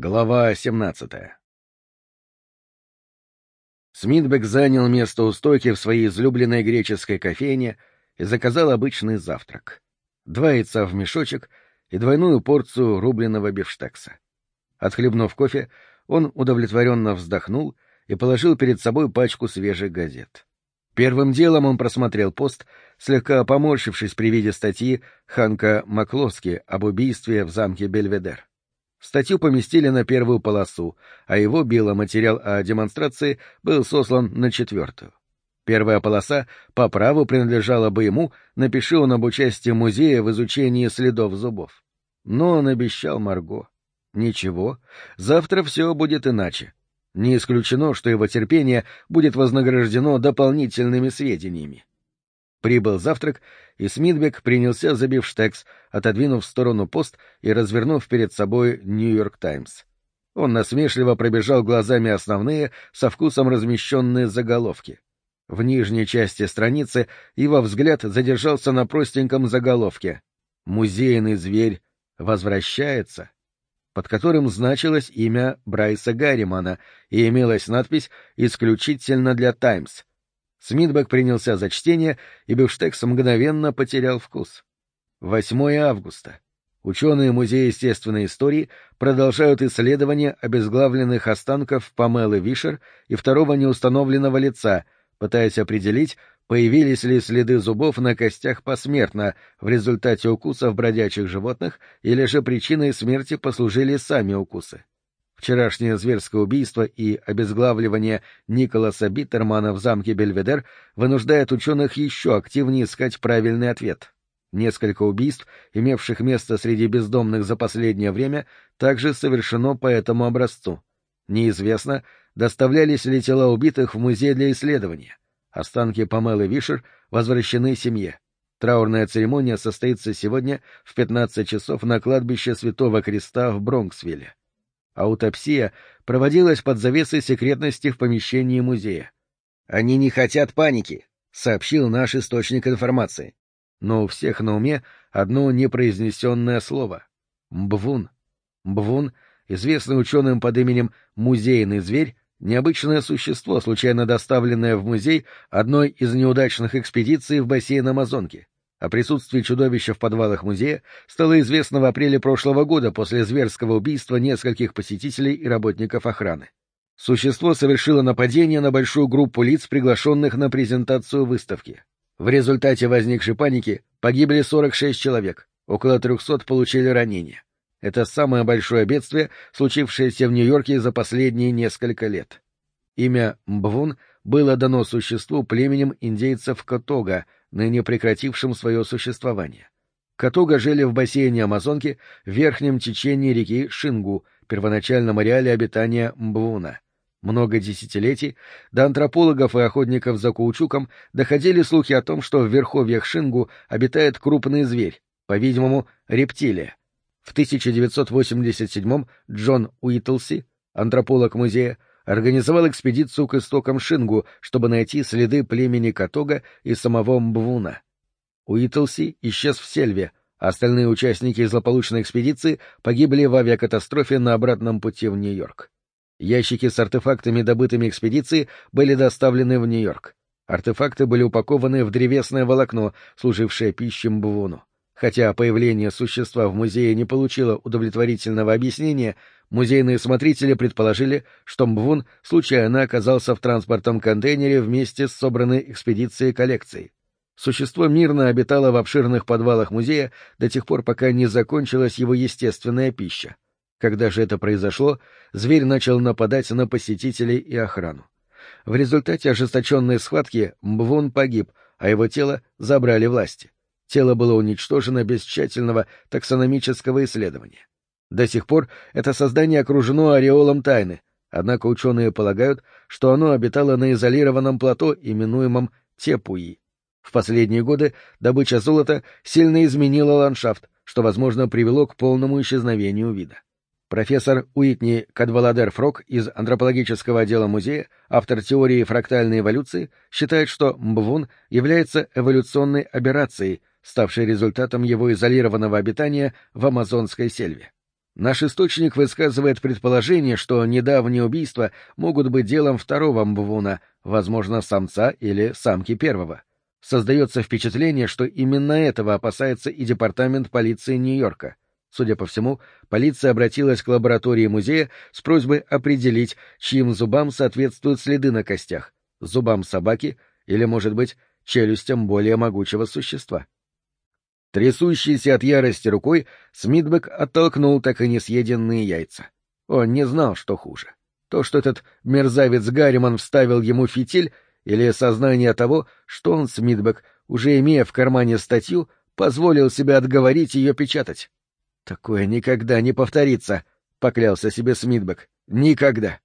Глава 17 Смитбек занял место у стойки в своей излюбленной греческой кофейне и заказал обычный завтрак. Два яйца в мешочек и двойную порцию рубленого бифштекса. Отхлебнув кофе, он удовлетворенно вздохнул и положил перед собой пачку свежих газет. Первым делом он просмотрел пост, слегка поморщившись при виде статьи Ханка Маклоски об убийстве в замке Бельведер. Статью поместили на первую полосу, а его биоматериал о демонстрации был сослан на четвертую. Первая полоса по праву принадлежала бы ему, напиши он об участии музея в изучении следов зубов. Но он обещал Марго. Ничего, завтра все будет иначе. Не исключено, что его терпение будет вознаграждено дополнительными сведениями. Прибыл завтрак, и Смитбек принялся за бифштекс, отодвинув в сторону пост и развернув перед собой «Нью-Йорк Таймс». Он насмешливо пробежал глазами основные, со вкусом размещенные заголовки. В нижней части страницы его взгляд задержался на простеньком заголовке «Музейный зверь возвращается», под которым значилось имя Брайса Гарримана и имелась надпись «Исключительно для Таймс», Смитбек принялся за чтение, и бифштекс мгновенно потерял вкус. 8 августа. Ученые Музея естественной истории продолжают исследование обезглавленных останков Памелы Вишер и второго неустановленного лица, пытаясь определить, появились ли следы зубов на костях посмертно в результате укусов бродячих животных или же причиной смерти послужили сами укусы. Вчерашнее зверское убийство и обезглавливание Николаса Биттермана в замке Бельведер вынуждает ученых еще активнее искать правильный ответ. Несколько убийств, имевших место среди бездомных за последнее время, также совершено по этому образцу. Неизвестно, доставлялись ли тела убитых в музей для исследования. Останки Памелы Вишер возвращены семье. Траурная церемония состоится сегодня в 15 часов на кладбище Святого Креста в Бронксвилле. Аутопсия проводилась под завесой секретности в помещении музея. «Они не хотят паники», — сообщил наш источник информации. Но у всех на уме одно непроизнесенное слово — «мбвун». Мбвун, известный ученым под именем «музейный зверь», необычное существо, случайно доставленное в музей одной из неудачных экспедиций в бассейн Амазонки. О присутствии чудовища в подвалах музея стало известно в апреле прошлого года после зверского убийства нескольких посетителей и работников охраны. Существо совершило нападение на большую группу лиц, приглашенных на презентацию выставки. В результате возникшей паники погибли 46 человек, около 300 получили ранения. Это самое большое бедствие, случившееся в Нью-Йорке за последние несколько лет. Имя Мбвун было дано существу племенем индейцев Котога — ныне прекратившим свое существование. Катуга жили в бассейне Амазонки в верхнем течении реки Шингу, первоначальном ареале обитания Мбвуна. Много десятилетий до антропологов и охотников за каучуком доходили слухи о том, что в верховьях Шингу обитает крупный зверь, по-видимому, рептилия. В 1987 Джон Уитлси, антрополог музея, организовал экспедицию к истокам Шингу, чтобы найти следы племени Катога и самого Мбвуна. Уитлси исчез в сельве, а остальные участники злополучной экспедиции погибли в авиакатастрофе на обратном пути в Нью-Йорк. Ящики с артефактами, добытыми экспедиции, были доставлены в Нью-Йорк. Артефакты были упакованы в древесное волокно, служившее пищей Мбвуну. Хотя появление существа в музее не получило удовлетворительного объяснения, Музейные смотрители предположили, что Мбвун случайно оказался в транспортном контейнере вместе с собранной экспедицией коллекцией. Существо мирно обитало в обширных подвалах музея до тех пор, пока не закончилась его естественная пища. Когда же это произошло, зверь начал нападать на посетителей и охрану. В результате ожесточенной схватки Мбвун погиб, а его тело забрали власти. Тело было уничтожено без тщательного таксономического исследования. До сих пор это создание окружено ореолом тайны, однако ученые полагают, что оно обитало на изолированном плато, именуемом Тепуи. В последние годы добыча золота сильно изменила ландшафт, что, возможно, привело к полному исчезновению вида. Профессор Уитни Кадваладер Фрок из антропологического отдела музея, автор теории фрактальной эволюции, считает, что Мбвун является эволюционной аберрацией, ставшей результатом его изолированного обитания в амазонской сельве. Наш источник высказывает предположение, что недавние убийства могут быть делом второго мбвуна, возможно, самца или самки первого. Создается впечатление, что именно этого опасается и департамент полиции Нью-Йорка. Судя по всему, полиция обратилась к лаборатории музея с просьбой определить, чьим зубам соответствуют следы на костях — зубам собаки или, может быть, челюстям более могучего существа. Трясущийся от ярости рукой, Смитбек оттолкнул так и не съеденные яйца. Он не знал, что хуже. То, что этот мерзавец Гарриман вставил ему фитиль, или сознание того, что он, Смитбек, уже имея в кармане статью, позволил себе отговорить ее печатать. «Такое никогда не повторится», — поклялся себе Смитбек. «Никогда».